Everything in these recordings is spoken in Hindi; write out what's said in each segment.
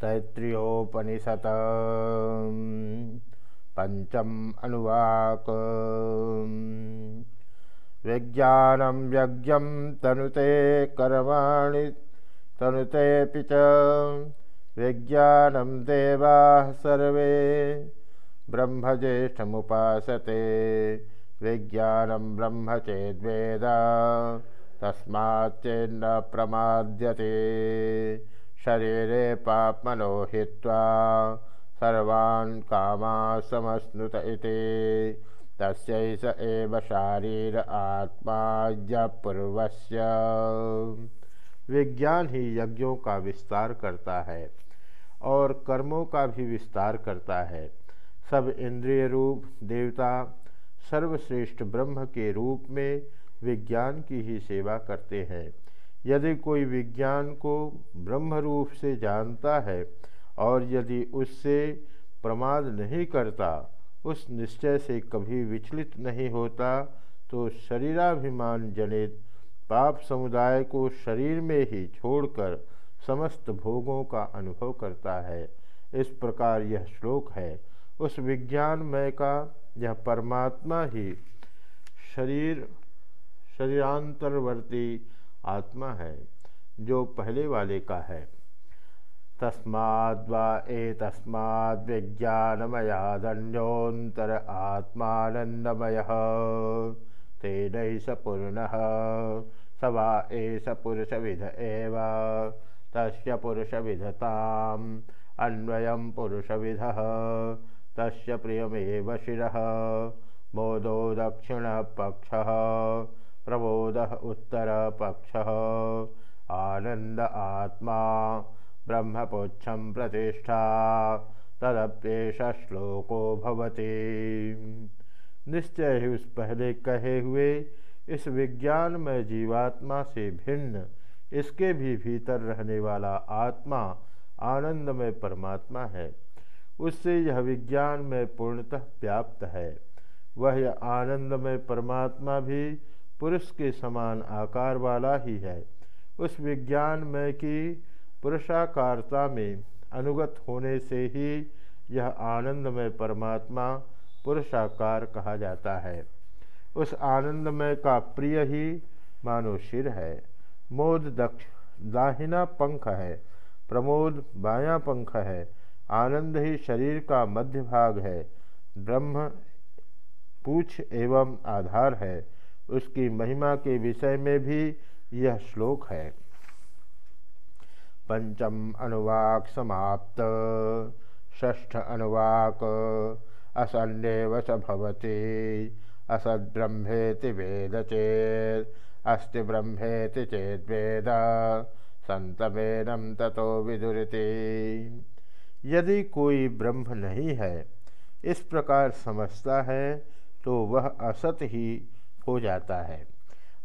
तैत्रियोपनिषत् पंचम अनुवाक। विज्ञानम यज्ञ तनुते कर्माणि तनुतेऽपि च। विज्ञानम देवा सर्वे ब्रह्मज्येष्ठमुपासते। विज्ञानम ब्रह्म चेद्वेद तस्माच्चेन्न प्रमाद्यते शरीरे पापमनो हित्वा सर्वान् कामा समश्नुत इति तस्यैष एव शारीर आत्मा पूर्वस्य विज्ञान ही यज्ञों का विस्तार करता है और कर्मों का भी विस्तार करता है। सब इंद्रिय रूप, देवता, सर्वश्रेष्ठ ब्रह्म के रूप में विज्ञान की ही सेवा करते हैं। यदि कोई विज्ञान को ब्रह्म रूप से जानता है और यदि उससे प्रमाद नहीं करता, उस निश्चय से कभी विचलित नहीं होता तो शरीराभिमान जनित पाप समुदाय को शरीर में ही छोड़कर समस्त भोगों का अनुभव करता है। इस प्रकार यह श्लोक है। उस विज्ञानमय का यह परमात्मा ही शरीर, शरीरांतरवर्ती आत्मा है, जो पहले वाले का है। तस्माद्वा एतस्माद् विज्ञानमयादन्योऽन्तर आत्मानंदमय तेन स पूर्ण स वा एष पुरुषविध एव। तस्य पुरुषविधताम् अन्वयं पुरुषविधः। तस्य प्रियमेव शिरः मोदो दक्षिणपक्षः। प्रबोध उत्तर पक्ष। आनंद आत्मा ब्रह्मपुच्छम प्रतिष्ठा। तदप्येष श्लोको भवती। निश्चय ही उस पहले कहे हुए, इस विज्ञान में जीवात्मा से भिन्न, इसके भी भीतर रहने वाला आत्मा आनंद में परमात्मा है। उससे यह विज्ञान में पूर्णतः व्याप्त है। वह आनंद में परमात्मा भी पुरुष के समान आकार वाला ही है। उस विज्ञान में कि पुरुषाकारता में अनुगत होने से ही यह आनंदमय परमात्मा पुरुषाकार कहा जाता है। उस आनंदमय का प्रिय ही मानो शिर है। मोद दक्ष दाहिना पंख है। प्रमोद बाया पंख है। आनंद ही शरीर का मध्य भाग है। ब्रह्म पूछ एवं आधार है। उसकी महिमा के विषय में भी यह श्लोक है। पंचम अनुवाक समाप्त ष्ठ अनुवाक, असन्नेव स भवति, असद्ब्रह्मेति वेद चेत अस्ति ब्रह्मेति चेत वेद संतमेनम ततो विदुरति। यदि कोई ब्रह्म नहीं है, इस प्रकार समझता है तो वह असत ही हो जाता है।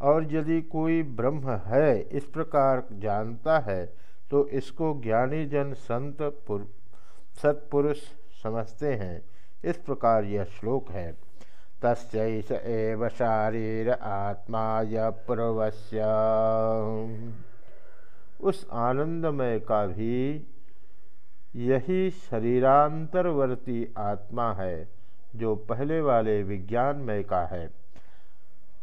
और यदि कोई ब्रह्म है, इस प्रकार जानता है तो इसको ज्ञानी जन संत सत्पुरुष समझते हैं। इस प्रकार यह श्लोक है। तस्ैस एव शारीर आत्मा यवस्य उस आनंदमय का भी यही शरीरांतरवर्ती आत्मा है, जो पहले वाले विज्ञानमय का है।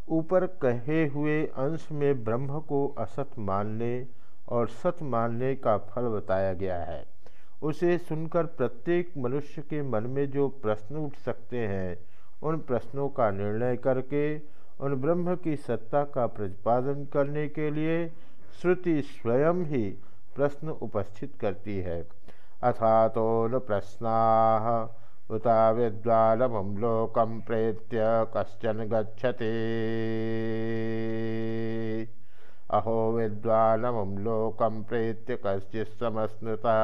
ऊपर कहे हुए अंश में ब्रह्म को असत मानने और सत मानने का फल बताया गया है। उसे सुनकर प्रत्येक मनुष्य के मन में जो प्रश्न उठ सकते हैं, उन प्रश्नों का निर्णय करके, उन ब्रह्म की सत्ता का प्रतिपादन करने के लिए श्रुति स्वयं ही प्रश्न उपस्थित करती है। अथा तो न प्रश्ना उता विद्वानमं लोकं प्रेत्य कश्चन गच्छति। अहो विद्वानमं लोकं प्रेत्य कश्चित् समस्नुता।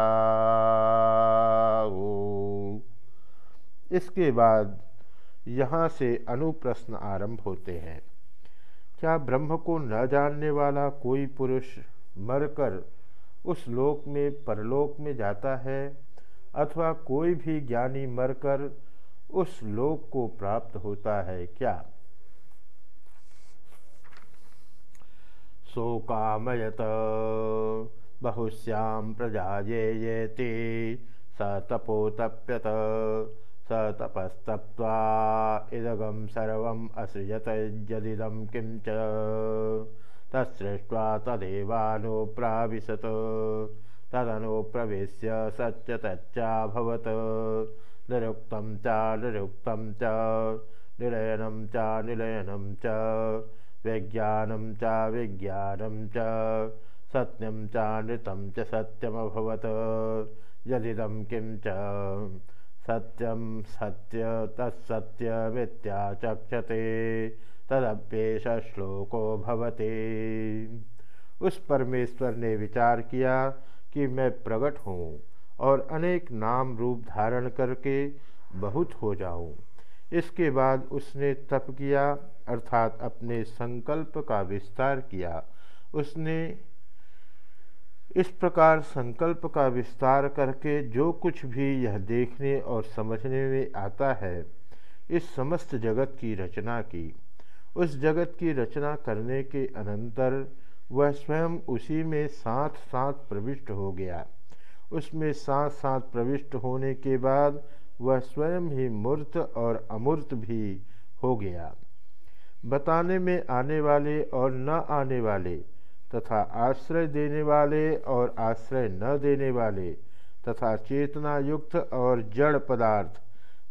इसके बाद यहाँ से अनुप्रश्न आरंभ होते हैं। क्या ब्रह्म को न जानने वाला कोई पुरुष मरकर उस लोक में, परलोक में जाता है? अथवा कोई भी ज्ञानी मरकर उस लोक को प्राप्त होता है क्या? सो कामयत बहुश्याम प्रजा ये येति, स तपोतप्यत, स तपस्तप्त्वा इदगम सर्वम् असृजत यदिदं किं च तत्सृष्ट्वा तदेवानुप्राविशत। तदनुप्रवेश्य सच्च तच्चाभवत् निरुक्तं च निरुक्तं च, निलयनं च निलयनं च, विज्ञानं च विज्ञानं च, सत्यं चानृतं च सत्यमभवत्। यदिदं किं च, सत्यं सत्य तत्सत्यमित्याचक्षते तदप्येष श्लोको भवते। उस परमेश्वर ने विचार किया कि मैं प्रकट हूँ और अनेक नाम रूप धारण करके बहुत हो जाऊँ। इसके बाद उसने तप किया, अर्थात अपने संकल्प का विस्तार किया। उसने इस प्रकार संकल्प का विस्तार करके जो कुछ भी यह देखने और समझने में आता है, इस समस्त जगत की रचना की। उस जगत की रचना करने के अनंतर वह स्वयं उसी में साथ साथ प्रविष्ट हो गया। उसमें साथ साथ प्रविष्ट होने के बाद वह स्वयं ही मूर्त और अमूर्त भी हो गया। बताने में आने वाले और न आने वाले तथा आश्रय देने वाले और आश्रय न देने वाले तथा चेतना युक्त और जड़ पदार्थ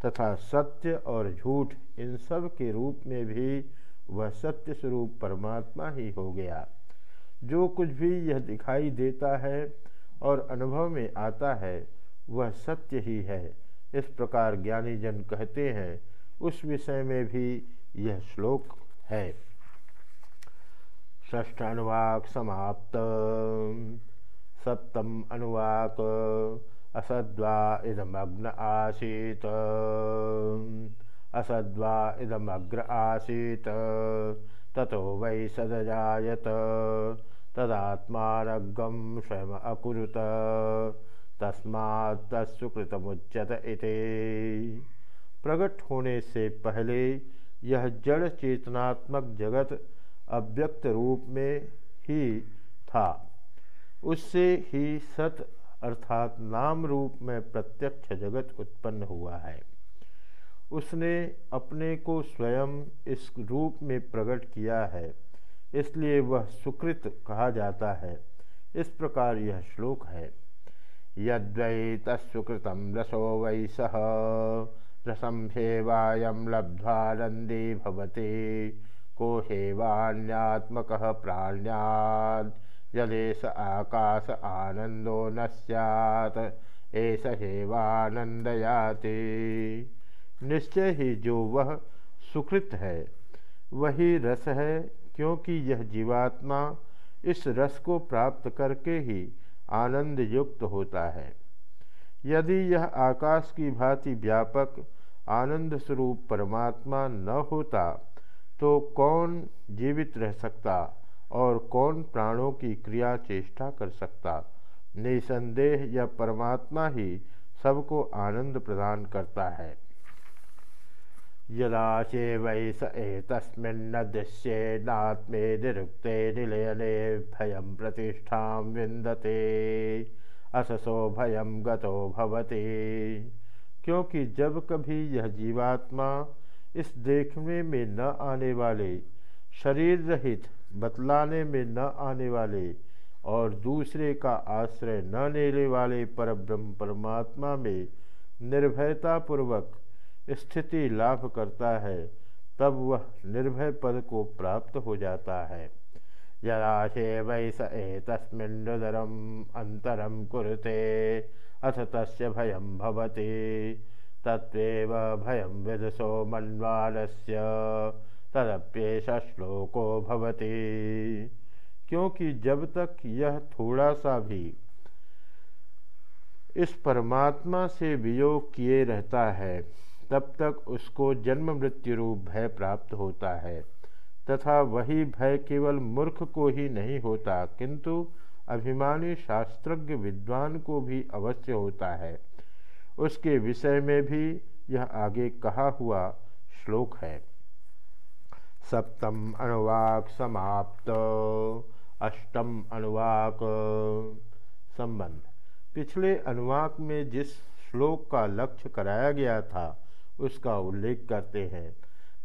तथा सत्य और झूठ इन सब के रूप में भी वह सत्य स्वरूप परमात्मा ही हो गया। जो कुछ भी यह दिखाई देता है और अनुभव में आता है, वह सत्य ही है। इस प्रकार ज्ञानी जन कहते हैं, उस विषय में भी यह श्लोक है। ष्ठ अनुवाक समाप्त। सप्तम अनुवाक। असद्वा इदमग्न आसीत। असद्वा इदमग्र आसीत। ततो वै सदजायत। तदात्मानगम स्वयं अकुरुत। तस्मात् तत्सुकृतमुच्यत इति। प्रकट होने से पहले यह जड़ चेतनात्मक जगत अव्यक्त रूप में ही था। उससे ही सत अर्थात नाम रूप में प्रत्यक्ष जगत उत्पन्न हुआ है। उसने अपने को स्वयं इस रूप में प्रकट किया है। इसलिए वह सुकृत कहा जाता है। इस प्रकार यह श्लोक है। यद्वै तत्सुकृतम रसो वै सह रसम हेवायम लब्ध्वानंदी भवते, को हेवान्यात्मक प्राण्याद यदेश आकाश आनंदो न सैत ऐस हेवानंदयाति निश्चय ही जो वह सुकृत है, वही रस है क्योंकि यह जीवात्मा इस रस को प्राप्त करके ही आनंद युक्त होता है। यदि यह आकाश की भांति व्यापक आनंद स्वरूप परमात्मा न होता तो कौन जीवित रह सकता और कौन प्राणों की क्रिया चेष्टा कर सकता? निसंदेह यह परमात्मा ही सबको आनंद प्रदान करता है। यदा वै स एतस्मिन्न दृश्येनात्मे निरुक्ते निलयने भयं प्रतिष्ठा विंदते अससो भयं गतो भवति। क्योंकि जब कभी यह जीवात्मा इस देखने में न आने वाले, शरीर रहित बतलाने में न आने वाले और दूसरे का आश्रय न लेने वाले पर ब्रह्म परमात्मा में निर्भयतापूर्वक स्थिति लाभ करता है, तब वह निर्भय पद को प्राप्त हो जाता है। यदाशे वैस एतस्मिन्नुदरम अंतरम कुरुते, अथ तस्य भयम भवते। तत्व भयम विदुषो मन्वालस्य, तदप्येष श्लोको भवति। क्योंकि जब तक यह थोड़ा सा भी इस परमात्मा से वियोग किए रहता है तब तक उसको जन्म मृत्यु रूप भय प्राप्त होता है। तथा वही भय केवल मूर्ख को ही नहीं होता, किंतु अभिमानी शास्त्रज्ञ विद्वान को भी अवश्य होता है। उसके विषय में भी यह आगे कहा हुआ श्लोक है। सप्तम अनुवाक समाप्त, अष्टम अनुवाक संबंध। पिछले अनुवाक में जिस श्लोक का लक्ष्य कराया गया था उसका उल्लेख करते हैं।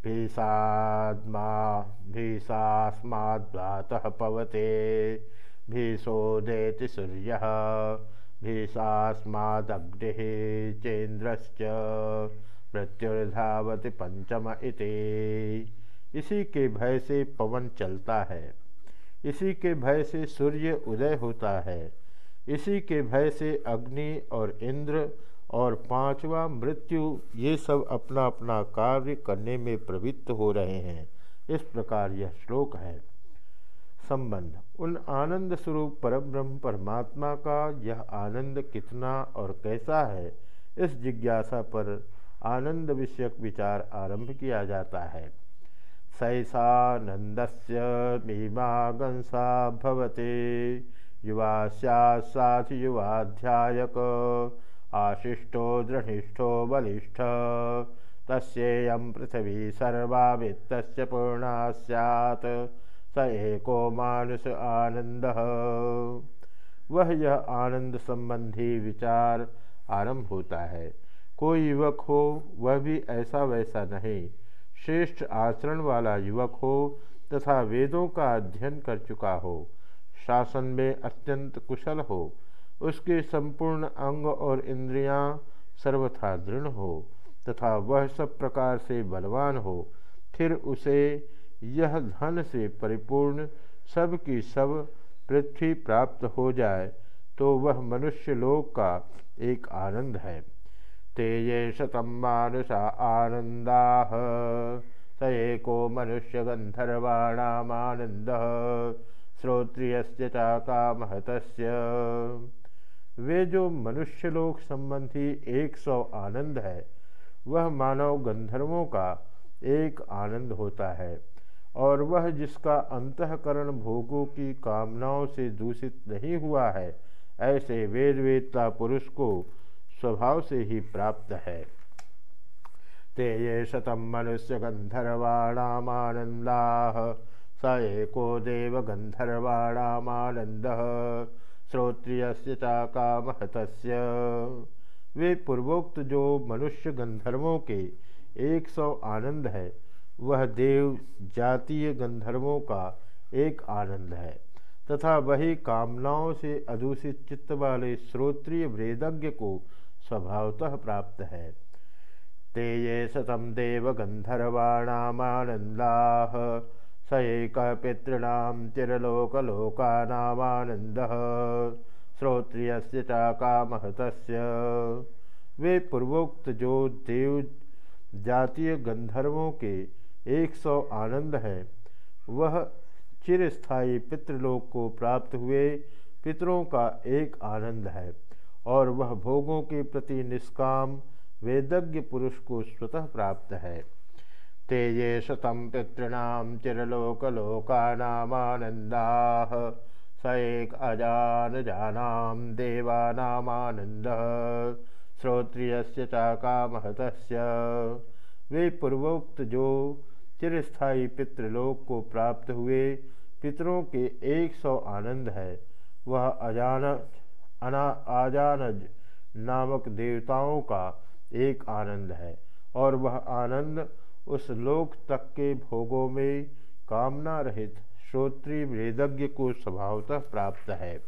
भीषात्मा भीषास्माद्वातः पवते, भीषो भीषोदेति सूर्य भीषास्मादग्निः चेन्द्रश्च मृत्युर्धावति पंचम इति। इसी के भय से पवन चलता है। इसी के भय से सूर्य उदय होता है। इसी के भय से अग्नि और इंद्र और पांचवा मृत्यु ये सब अपना अपना कार्य करने में प्रवृत्त हो रहे हैं। इस प्रकार यह श्लोक है। संबंध। उन आनंद स्वरूप परब्रह्म परमात्मा का यह आनंद कितना और कैसा है, इस जिज्ञासा पर आनंद विषयक विचार आरंभ किया जाता है। सैसानंदस्य मीमागंसा भवते। युवा साथ युवाध्यायक आशिष्टो दृढ़िष्ठो बलिष्ठ। तस्ेयं पृथ्वी सर्वा वित्तस्य पूर्णा सैत् स एको मानुष आनंद वह यह आनंद संबंधी विचार आरंभ होता है। कोई युवक हो, वह भी ऐसा वैसा नहीं। श्रेष्ठ आचरण वाला युवक हो, तथा वेदों का अध्ययन कर चुका हो। शासन में अत्यंत कुशल हो। उसके संपूर्ण अंग और इंद्रियाँ सर्वथा दृढ़ हो, तथा वह सब प्रकार से बलवान हो, फिर उसे यह धन से परिपूर्ण सब की सब पृथ्वी प्राप्त हो जाए तो वह मनुष्य लोक का एक आनंद है। ते ये शतम मानुषा आनंदा स एको मनुष्य गंधर्वाणामानंद श्रोत्रिय कामहत वे जो मनुष्यलोक संबंधी एक सौ आनंद है, वह मानव गंधर्वों का एक आनंद होता है, और वह जिसका अंतकरण भोगों की कामनाओं से दूषित नहीं हुआ है, ऐसे वेद वेदता पुरुष को स्वभाव से ही प्राप्त है। ते ये शतम मनुष्य गंधर्वाणामानंदा स एको देव गंधर्वाणामानंद श्रोत्रिय कामहत वे पूर्वोक्त जो मनुष्य गंधर्वों के एक सौ आनंद है, वह देव जातीय गंधर्वों का एक आनंद है। तथा वही कामनाओं से अदूषित चित्त वाले श्रोत्रिय वेदज्ञ को स्वभावतः प्राप्त है। ते ये शतम देव गंधर्वाणामानंदा। स एक पितॄणाम चिरलोकलोकानामानंद श्रोत्रिय कामहत वे पूर्वोक्त जो देव जातीय गंधर्वों के एक सौ आनंद है, वह चिरस्थायी पितृलोक को प्राप्त हुए पितरों का एक आनंद है और वह भोगों के प्रति निष्काम वेदज्ञ पुरुष को स्वतः प्राप्त है। ते ये शतम पितॄणाम चिरलोकलोकानामानंदा स एक अजान जानाम देवानामानंद श्रोत्रिय कामहत वे पूर्वोक्त जो चिरस्थायी पितृलोक को प्राप्त हुए, पितरों के एक सौ आनंद है। वह अजान, अना आजानज नामक देवताओं का एक आनंद है और वह आनंद उस लोक तक के भोगों में कामना रहित श्रोत्री वेदज्ञ को स्वभावतः प्राप्त है।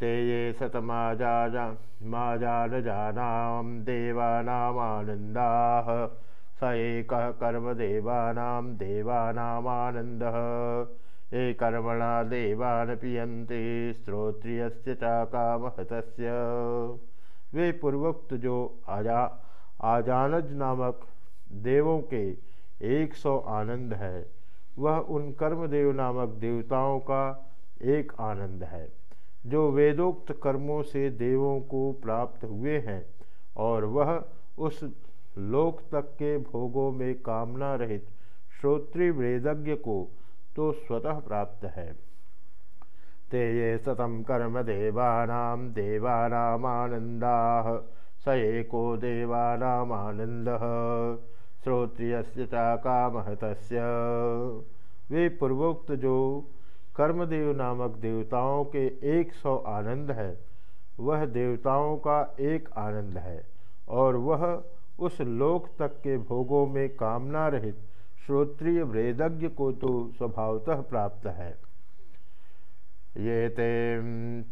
ते ये शतमाजान देवानामानंदा, स एक कर्म देवानां देवानामानन्दः ये कर्मणा देवान पियन्ते श्रोत्रिय कामहत वे पूर्वोक्त जो आजा, आजानज नामक देवों के एक सौ आनंद है। वह उन कर्मदेव नामक देवताओं का एक आनंद है, जो वेदोक्त कर्मों से देवों को प्राप्त हुए हैं और वह उस लोक तक के भोगों में कामना रहित श्रोत्री वेदज्ञ को तो स्वतः प्राप्त है। ते ये सतम कर्म देवानाम देवानामानंदा स एको देवानामानंद श्रोत्रिय कामहत वे पूर्वोक्त जो कर्मदेव नामक देवताओं के एक सौ आनंद है, वह देवताओं का एक आनंद है और वह उस लोक तक के भोगों में कामना रहित श्रोत्रिय वेदज्ञ को तो स्वभावतः प्राप्त है। ये ते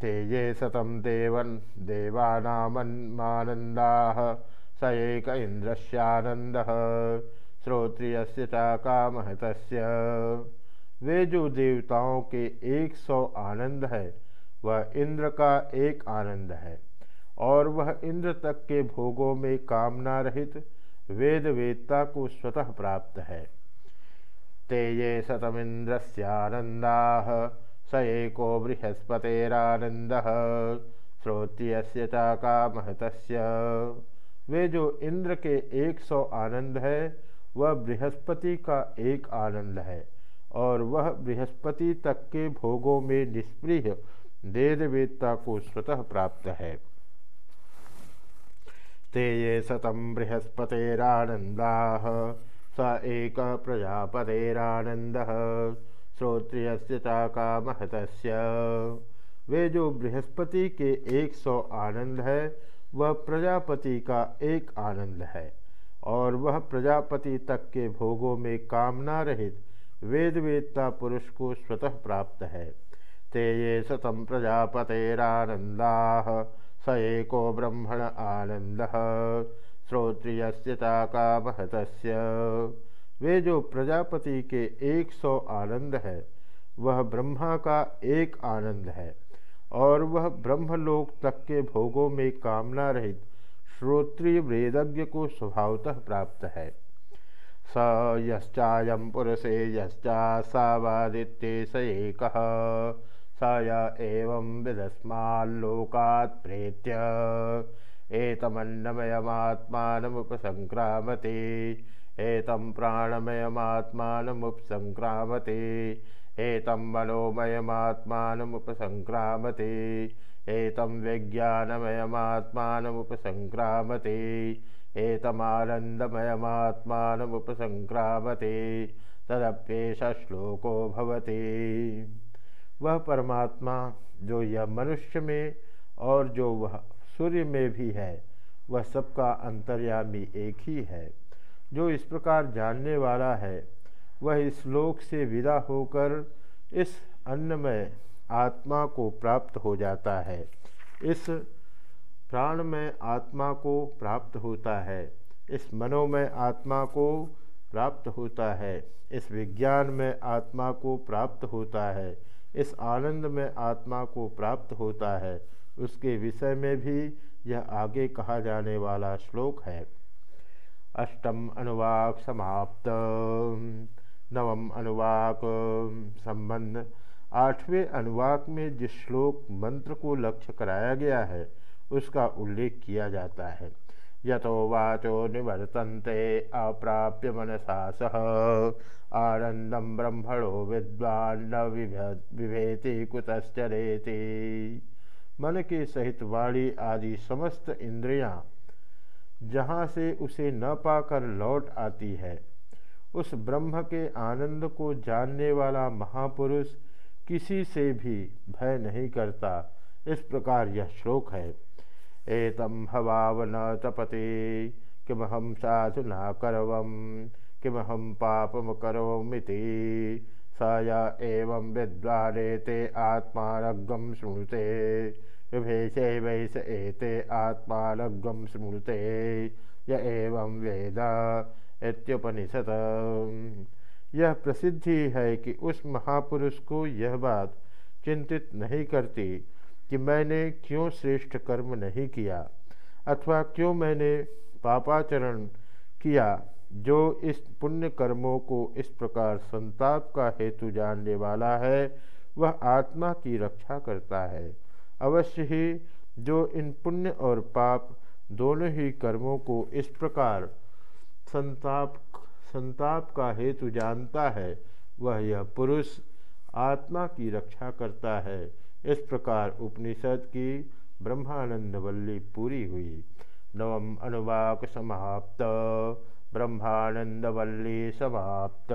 ते ये सतम देवन देवानामन्मानंदा स एक इंद्रस्यानंद श्रोत्रिय कामहत वे जो देवताओं के एक सौ आनंद है, वह इंद्र का एक आनंद है, और वह इंद्र तक के भोगों में कामना रहित वेद वेदता को स्वतः प्राप्त है। ते ये शतमिंद्रस्यानंदा स एको बृहस्पतेरानंद श्रोत्रिय कामहत वे जो इंद्र के एक सौ आनंद है, वह बृहस्पति का एक आनंद है, और वह बृहस्पति तक के भोगों में निष्प्रिय वेद को स्वतः प्राप्त है। ते ये शतम बृहस्पतेरानंदा स एक प्रजापतेरानंद श्रोत्रिय कामहत वे जो बृहस्पति के एक सौ आनंद है वह प्रजापति का एक आनंद है और वह प्रजापति तक के भोगों में कामना रहित वेद वेदता पुरुष को स्वतः प्राप्त है। ते ये शतम प्रजापतेरानंदा स एको ब्रह्मण आनंद श्रोत्रिय कामहत वे जो प्रजापति के एक सौ आनंद है, वह ब्रह्मा का एक आनंद है। और वह ब्रह्मलोक तक के भोगों में कामना रहित श्रोत्रिय वेदज्ञ को स्वभावतः प्राप्त है। स यश्चायं पुरुषे यश्चा सावादित्ये स एक। स य एवं विदस्माल्लोकात् प्रेत्य। एतमन्नमयमात्मानमुपसङ्क्रामते एतं प्राणमयमात्मानमुपसङ्क्रामते एतं मनोमयमात्मानमुपसङ्क्रामते एतं विज्ञानमयमात्मानमुपसङ्क्रामते एतमानन्दमयमात्मानमुपसङ्क्रामते तदप्येष श्लोको भवति। वह परमात्मा जो यह मनुष्य में और जो वह सूर्य में भी है, वह सबका अंतर्यामी एक ही है। जो इस प्रकार जानने वाला है वह इस लोक से विदा होकर इस अन्नमय आत्मा को प्राप्त हो जाता है। इस प्राणमय आत्मा को प्राप्त होता है। इस मनोमय आत्मा को प्राप्त होता है। इस विज्ञान में आत्मा को प्राप्त होता है। इस आनंद में आत्मा को प्राप्त होता है। उसके विषय में भी यह आगे कहा जाने वाला श्लोक है। अष्टम अनुवाक समाप्त। नवम अनुवाक संबंध। आठवें अनुवाक में जिस श्लोक मंत्र को लक्ष्य कराया गया है, उसका उल्लेख किया जाता है। यथो वाचो निवर्तन्ते, अप्राप्य मनसा सह आनंदम ब्रह्मणो विद्वान न विभेति कुतश्चरेति। मन के सहित वाणी आदि समस्त इंद्रियाँ जहाँ से उसे न पाकर लौट आती है उस ब्रह्म के आनंद को जानने वाला महापुरुष किसी से भी भय नहीं करता। इस प्रकार यह श्लोक है। एतम न तपति किमहम साधु न करवम किमहम पापम करोमिति स या एवं विद्वारे ते आत्मानगम स्मृते विभेशे वैस एते आत्मानगम स्मृते य एवं वेद इत्युपनिषद यह प्रसिद्धि है कि उस महापुरुष को यह बात चिंतित नहीं करती कि मैंने क्यों श्रेष्ठ कर्म नहीं किया अथवा क्यों मैंने पापाचरण किया जो इस पुण्य कर्मों को इस प्रकार संताप का हेतु जानने वाला है, वह आत्मा की रक्षा करता है। अवश्य ही जो इन पुण्य और पाप दोनों ही कर्मों को इस प्रकार संताप संताप का हेतु जानता है, वह यह पुरुष आत्मा की रक्षा करता है। इस प्रकार उपनिषद की ब्रह्मानंद वल्ली पूरी हुई। नवम अनुवाक समाप्त ब्रह्मानंद वल्ली समाप्त।